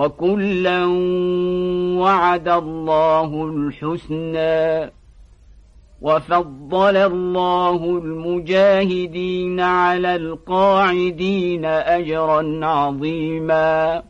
وكلا وعد الله الحسنى وفضل الله المجاهدين على القاعدين أجرا عظيما